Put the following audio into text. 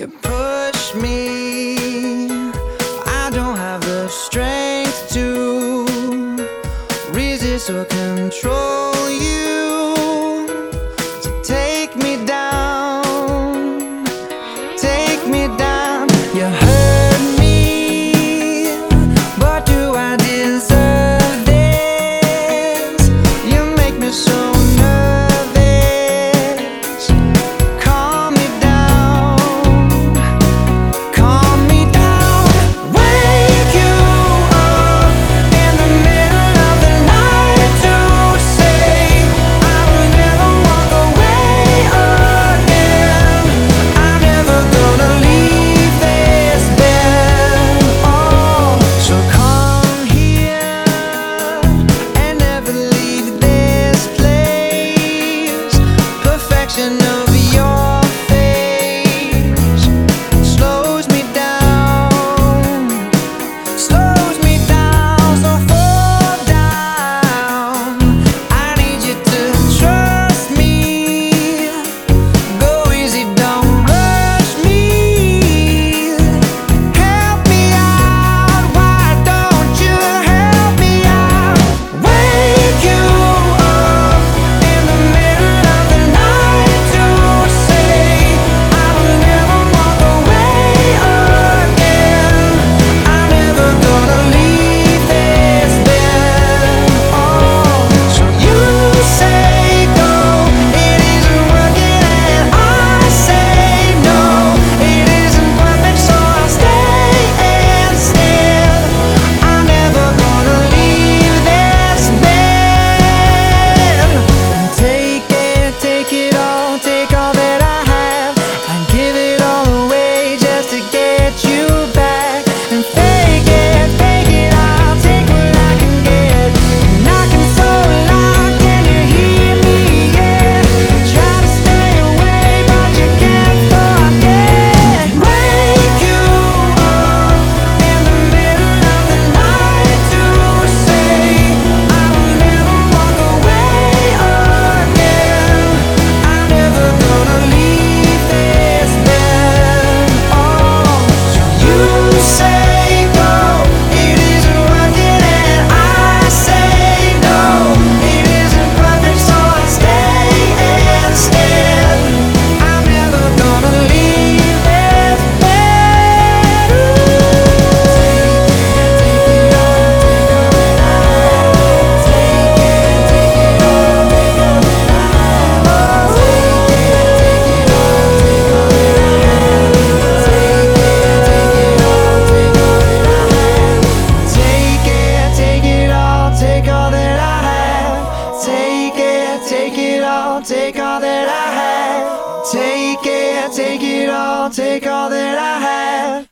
You push me, I don't have the strength to resist or control you. all, take all that I have. Take it, take it all, take all that I have.